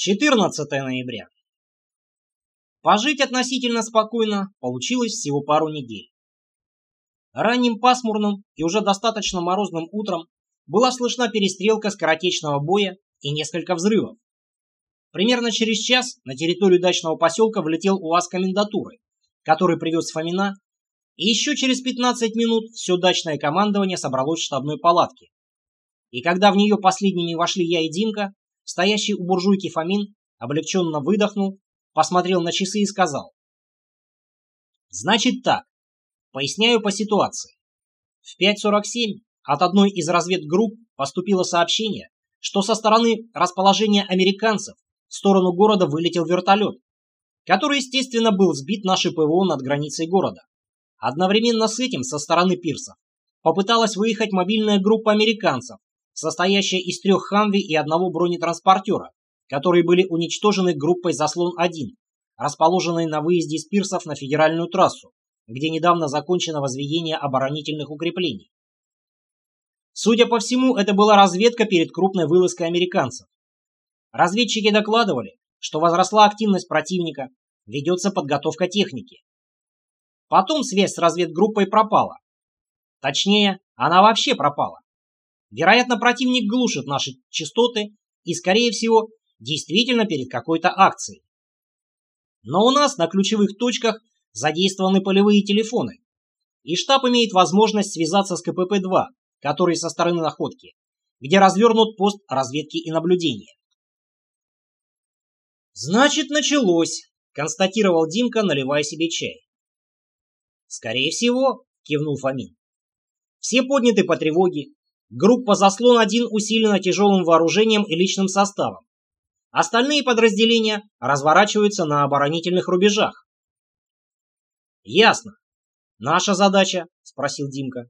14 ноября. Пожить относительно спокойно получилось всего пару недель. Ранним пасмурным и уже достаточно морозным утром была слышна перестрелка скоротечного боя и несколько взрывов. Примерно через час на территорию дачного поселка влетел УАЗ комендатуры, который привез Фомина, и еще через 15 минут все дачное командование собралось в штабной палатке. И когда в нее последними вошли я и Димка, Стоящий у буржуйки Фомин облегченно выдохнул, посмотрел на часы и сказал. «Значит так. Поясняю по ситуации. В 5.47 от одной из разведгрупп поступило сообщение, что со стороны расположения американцев в сторону города вылетел вертолет, который, естественно, был сбит нашей ПВО над границей города. Одновременно с этим со стороны пирсов попыталась выехать мобильная группа американцев состоящая из трех «Хамви» и одного бронетранспортера, которые были уничтожены группой «Заслон-1», расположенной на выезде из пирсов на федеральную трассу, где недавно закончено возведение оборонительных укреплений. Судя по всему, это была разведка перед крупной вылазкой американцев. Разведчики докладывали, что возросла активность противника, ведется подготовка техники. Потом связь с разведгруппой пропала. Точнее, она вообще пропала. Вероятно, противник глушит наши частоты и, скорее всего, действительно перед какой-то акцией. Но у нас на ключевых точках задействованы полевые телефоны, и штаб имеет возможность связаться с КПП-2, который со стороны находки, где развернут пост разведки и наблюдения. «Значит, началось», — констатировал Димка, наливая себе чай. «Скорее всего», — кивнул Фомин. «Все подняты по тревоге, Группа «Заслон-1» усилена тяжелым вооружением и личным составом. Остальные подразделения разворачиваются на оборонительных рубежах. «Ясно. Наша задача?» – спросил Димка.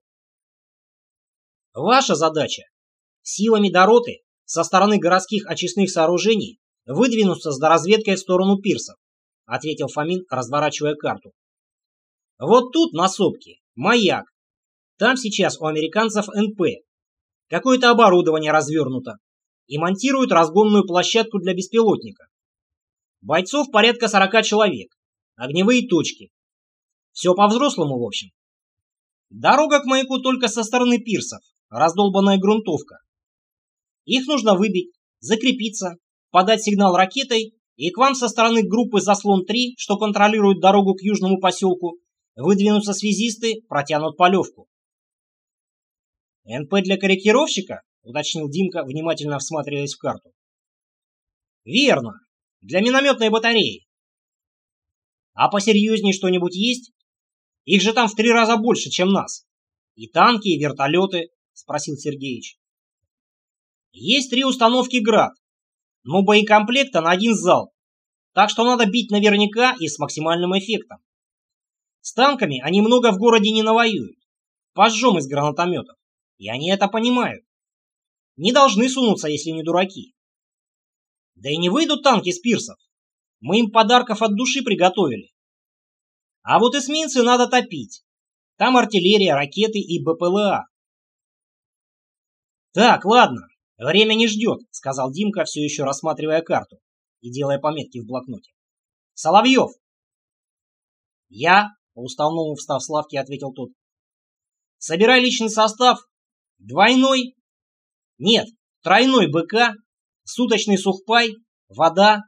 «Ваша задача – силами Дороты со стороны городских очистных сооружений выдвинуться с доразведкой в сторону пирсов», – ответил Фомин, разворачивая карту. «Вот тут, на сопке, маяк. Там сейчас у американцев НП, Какое-то оборудование развернуто. И монтируют разгонную площадку для беспилотника. Бойцов порядка 40 человек. Огневые точки. Все по-взрослому, в общем. Дорога к маяку только со стороны пирсов. Раздолбанная грунтовка. Их нужно выбить, закрепиться, подать сигнал ракетой, и к вам со стороны группы «Заслон-3», что контролирует дорогу к южному поселку, выдвинутся связисты, протянут полевку. «НП для корректировщика?» — уточнил Димка, внимательно всматриваясь в карту. «Верно. Для минометной батареи. А посерьезнее что-нибудь есть? Их же там в три раза больше, чем нас. И танки, и вертолеты», — спросил Сергеич. «Есть три установки «Град», но боекомплекта на один зал, так что надо бить наверняка и с максимальным эффектом. С танками они много в городе не навоюют. Пожжем из гранатометов. И они это понимают. Не должны сунуться, если не дураки. Да и не выйдут танки с пирсов. Мы им подарков от души приготовили. А вот эсминцы надо топить. Там артиллерия, ракеты и БПЛА. Так, ладно, время не ждет, сказал Димка, все еще рассматривая карту и делая пометки в блокноте. Соловьев! Я, по уставному встав с лавки, ответил тот. Собирай личный состав Двойной? Нет, тройной БК, суточный сухпай, вода.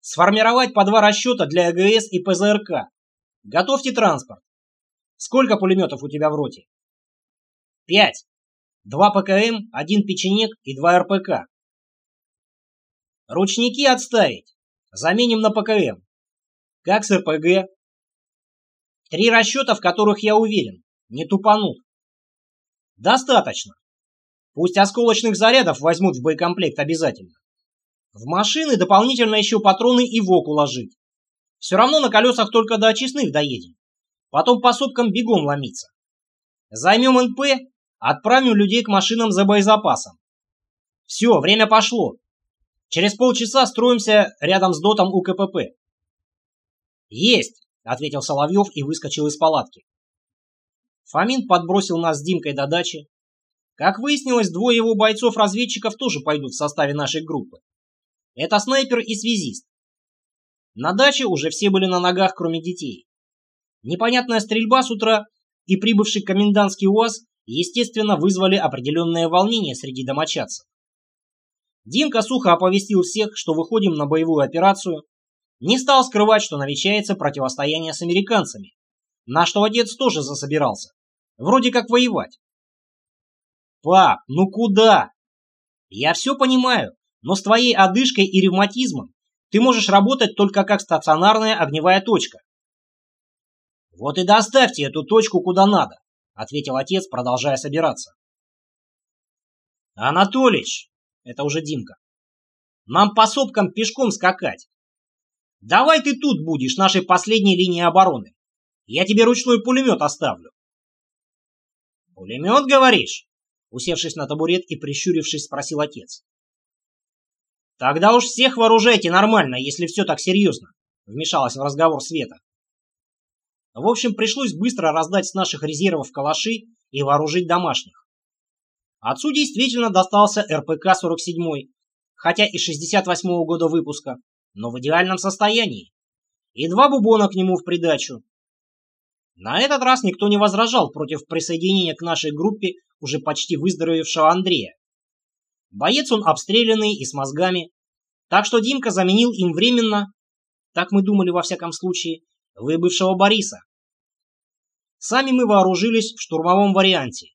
Сформировать по два расчета для АГС и ПЗРК. Готовьте транспорт. Сколько пулеметов у тебя в роте? Пять. Два ПКМ, один печенек и два РПК. Ручники отставить. Заменим на ПКМ. Как с РПГ? Три расчета, в которых я уверен. Не тупанут. Достаточно. Пусть осколочных зарядов возьмут в боекомплект обязательно. В машины дополнительно еще патроны и ВОК уложить. Все равно на колесах только до очистных доедем. Потом по сопкам бегом ломиться. Займем НП, отправим людей к машинам за боезапасом. Все, время пошло. Через полчаса строимся рядом с дотом у КПП. Есть, ответил Соловьев и выскочил из палатки. Фомин подбросил нас с Димкой до дачи. Как выяснилось, двое его бойцов-разведчиков тоже пойдут в составе нашей группы. Это снайпер и связист. На даче уже все были на ногах, кроме детей. Непонятная стрельба с утра и прибывший комендантский УАЗ, естественно, вызвали определенное волнение среди домочадцев. Димка сухо оповестил всех, что выходим на боевую операцию, не стал скрывать, что намечается противостояние с американцами, на что отец тоже засобирался, вроде как воевать. «Пап, ну куда?» «Я все понимаю, но с твоей одышкой и ревматизмом ты можешь работать только как стационарная огневая точка. Вот и доставьте эту точку куда надо, ответил отец, продолжая собираться. Анатолич, это уже Димка, нам по сопкам пешком скакать. Давай ты тут будешь, нашей последней линии обороны. Я тебе ручной пулемет оставлю. Пулемет, говоришь? Усевшись на табурет и прищурившись, спросил отец. «Тогда уж всех вооружайте нормально, если все так серьезно», — вмешалась в разговор Света. В общем, пришлось быстро раздать с наших резервов калаши и вооружить домашних. Отцу действительно достался РПК-47, хотя и 68-го года выпуска, но в идеальном состоянии. И два бубона к нему в придачу. На этот раз никто не возражал против присоединения к нашей группе уже почти выздоровевшего Андрея. Боец он обстрелянный и с мозгами. Так что Димка заменил им временно, так мы думали во всяком случае, выбывшего Бориса. Сами мы вооружились в штурмовом варианте.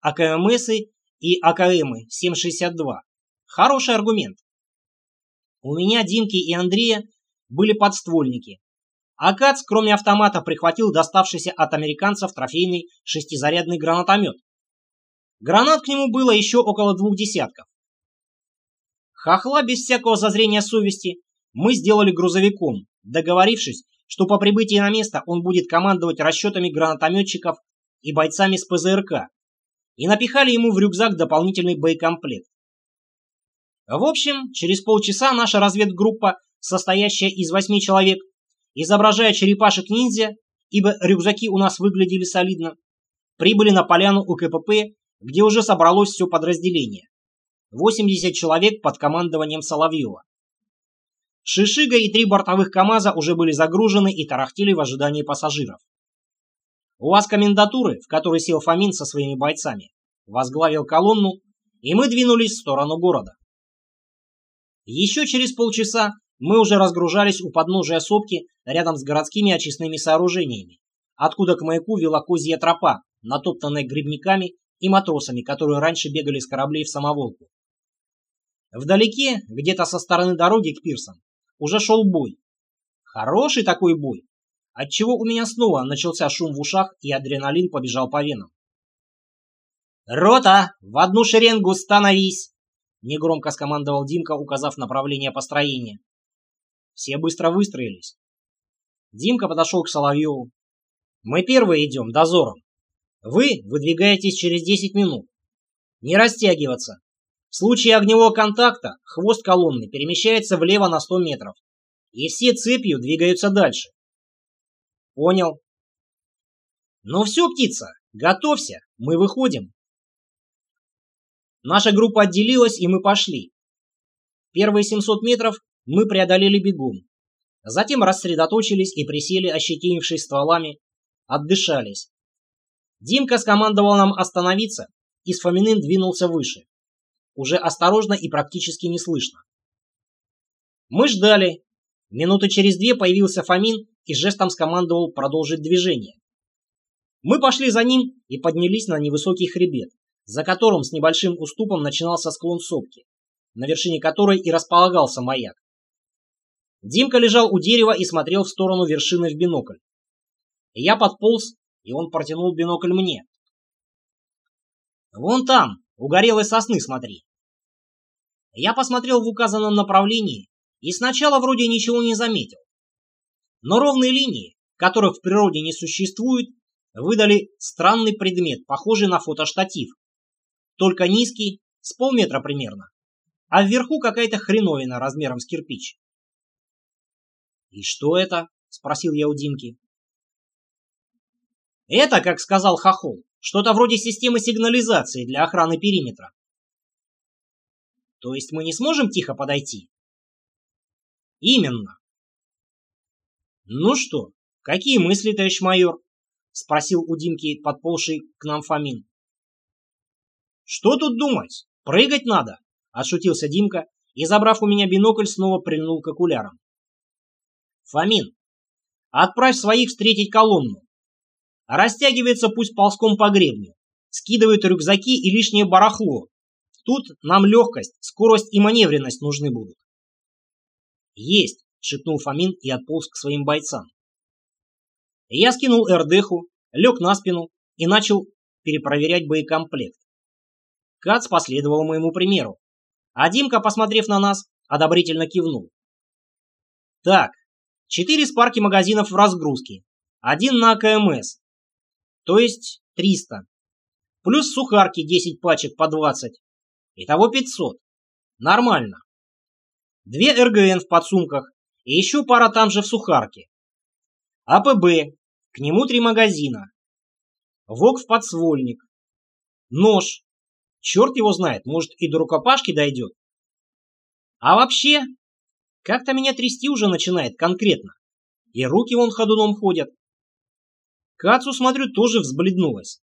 АКМСы и АКМы 7,62. Хороший аргумент. У меня, Димки и Андрея были подствольники. А Кац, кроме автомата, прихватил доставшийся от американцев трофейный шестизарядный гранатомет. Гранат к нему было еще около двух десятков. Хохла без всякого зазрения совести мы сделали грузовиком, договорившись, что по прибытии на место он будет командовать расчетами гранатометчиков и бойцами с ПЗРК, и напихали ему в рюкзак дополнительный боекомплект. В общем, через полчаса наша разведгруппа, состоящая из восьми человек, изображая черепашек-ниндзя, ибо рюкзаки у нас выглядели солидно, прибыли на поляну у КПП, где уже собралось все подразделение. 80 человек под командованием Соловьева. Шишига и три бортовых КАМАЗа уже были загружены и тарахтели в ожидании пассажиров. УАЗ комендатуры, в которой сел Фомин со своими бойцами, возглавил колонну, и мы двинулись в сторону города. Еще через полчаса мы уже разгружались у подножия сопки рядом с городскими очистными сооружениями, откуда к маяку вела козья тропа, натоптанная грибниками и матросами, которые раньше бегали с кораблей в самоволку. Вдалеке, где-то со стороны дороги к пирсам, уже шел бой. Хороший такой бой, отчего у меня снова начался шум в ушах и адреналин побежал по венам. «Рота, в одну шеренгу становись!» Негромко скомандовал Димка, указав направление построения. Все быстро выстроились. Димка подошел к Соловьеву. «Мы первые идем, дозором. Вы выдвигаетесь через 10 минут. Не растягиваться. В случае огневого контакта хвост колонны перемещается влево на 100 метров, и все цепью двигаются дальше. Понял. Ну все, птица, готовься, мы выходим. Наша группа отделилась, и мы пошли. Первые 700 метров мы преодолели бегом. Затем рассредоточились и присели, ощетинившись стволами, отдышались. Димка скомандовал нам остановиться, и с Фоминым двинулся выше уже осторожно и практически не слышно. Мы ждали. Минуты через две появился Фомин и жестом скомандовал продолжить движение. Мы пошли за ним и поднялись на невысокий хребет, за которым с небольшим уступом начинался склон сопки, на вершине которой и располагался маяк. Димка лежал у дерева и смотрел в сторону вершины в бинокль. Я подполз, и он протянул бинокль мне. «Вон там, у горелой сосны смотри», я посмотрел в указанном направлении и сначала вроде ничего не заметил. Но ровные линии, которых в природе не существует, выдали странный предмет, похожий на фотоштатив. Только низкий, с полметра примерно, а вверху какая-то хреновина размером с кирпич. «И что это?» — спросил я у Димки. «Это, как сказал Хохол, что-то вроде системы сигнализации для охраны периметра. То есть мы не сможем тихо подойти? Именно. Ну что, какие мысли, товарищ майор? Спросил у Димки подползший к нам Фомин. Что тут думать? Прыгать надо, отшутился Димка и, забрав у меня бинокль, снова прильнул к окулярам. Фомин, отправь своих встретить колонну. Растягивается пусть ползком по гребню, скидывают рюкзаки и лишнее барахло. Тут нам легкость, скорость и маневренность нужны будут. Есть, шепнул Фомин и отполз к своим бойцам. Я скинул РДХу, лег на спину и начал перепроверять боекомплект. Кац последовал моему примеру, а Димка, посмотрев на нас, одобрительно кивнул. Так, четыре спарки магазинов в разгрузке, один на АКМС, то есть 300. Плюс сухарки 10 пачек по 20. Итого 500. Нормально. Две РГН в подсумках и еще пара там же в сухарке. АПБ, к нему три магазина. ВОК в подствольник. Нож. Черт его знает, может и до рукопашки дойдет. А вообще, как-то меня трясти уже начинает конкретно. И руки вон ходуном ходят. Кацу, смотрю, тоже взбледнулась.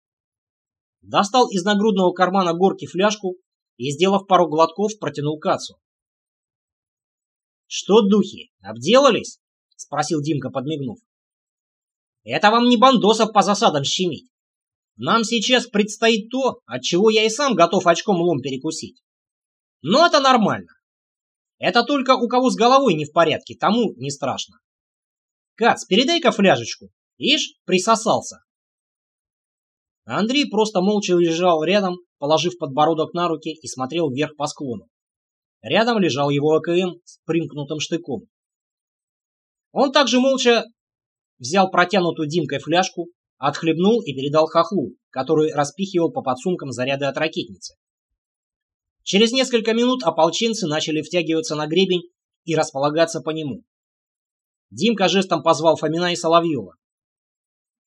Достал из нагрудного кармана горки фляжку и, сделав пару глотков, протянул Кацу. «Что, духи, обделались?» — спросил Димка, подмигнув. «Это вам не бандосов по засадам щемить. Нам сейчас предстоит то, от чего я и сам готов очком лом перекусить. Но это нормально. Это только у кого с головой не в порядке, тому не страшно. Кац, передай-ка фляжечку. Ишь, присосался. Андрей просто молча лежал рядом, положив подбородок на руки и смотрел вверх по склону. Рядом лежал его АКМ с примкнутым штыком. Он также молча взял протянутую Димкой фляжку, отхлебнул и передал хохлу, который распихивал по подсумкам заряды от ракетницы. Через несколько минут ополченцы начали втягиваться на гребень и располагаться по нему. Димка жестом позвал Фомина и Соловьева.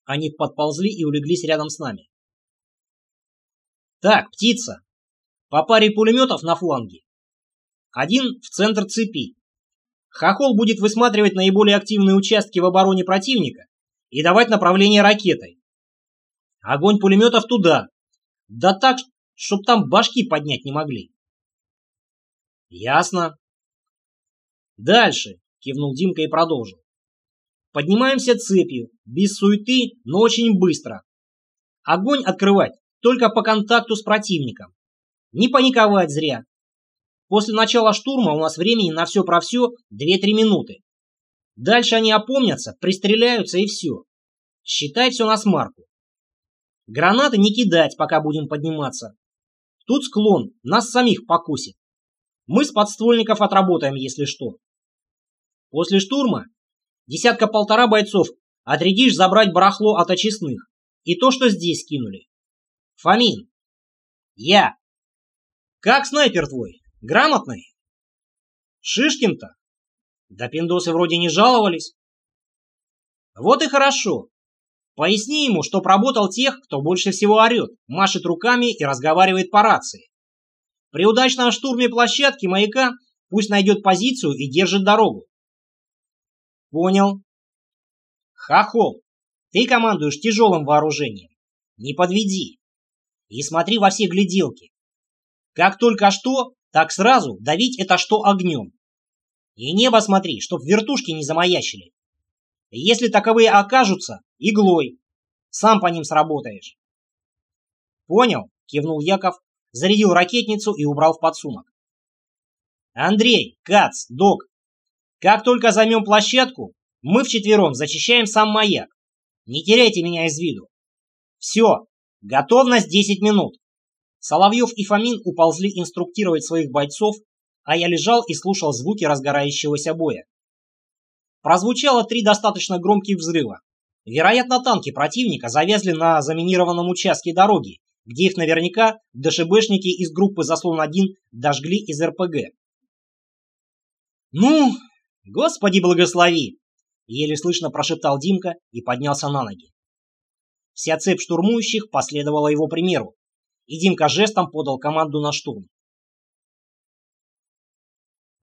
Они подползли и улеглись рядом с нами. Так, птица. По паре пулеметов на фланге. Один в центр цепи. Хохол будет высматривать наиболее активные участки в обороне противника и давать направление ракетой. Огонь пулеметов туда. Да так, чтоб там башки поднять не могли. Ясно. Дальше, кивнул Димка и продолжил. Поднимаемся цепью, без суеты, но очень быстро. Огонь открывать только по контакту с противником. Не паниковать зря. После начала штурма у нас времени на все про все 2-3 минуты. Дальше они опомнятся, пристреляются и все. Считай все на смарку. Гранаты не кидать, пока будем подниматься. Тут склон, нас самих покусит. Мы с подствольников отработаем, если что. После штурма Десятка-полтора бойцов отрядишь забрать барахло от очистных и то, что здесь кинули. Фомин. Я. Как снайпер твой? Грамотный? Шишкин-то? Да пиндосы вроде не жаловались. Вот и хорошо. Поясни ему, что работал тех, кто больше всего орет, машет руками и разговаривает по рации. При удачном штурме площадки маяка пусть найдет позицию и держит дорогу. Понял. Хохол, ты командуешь тяжелым вооружением. Не подведи. И смотри во все гляделки. Как только что, так сразу давить это что огнем. И небо смотри, чтоб вертушки не замаячили. Если таковые окажутся, иглой. Сам по ним сработаешь. Понял, кивнул Яков, зарядил ракетницу и убрал в подсумок. Андрей, Кац, Док, как только займем площадку, мы вчетвером зачищаем сам маяк. Не теряйте меня из виду. Все, готовность 10 минут. Соловьев и Фомин уползли инструктировать своих бойцов, а я лежал и слушал звуки разгорающегося боя. Прозвучало три достаточно громких взрыва. Вероятно, танки противника завязли на заминированном участке дороги, где их наверняка ДШБшники из группы «Заслон-1» дожгли из РПГ. «Ну, «Господи благослови!» — еле слышно прошептал Димка и поднялся на ноги. Вся цепь штурмующих последовала его примеру, и Димка жестом подал команду на штурм.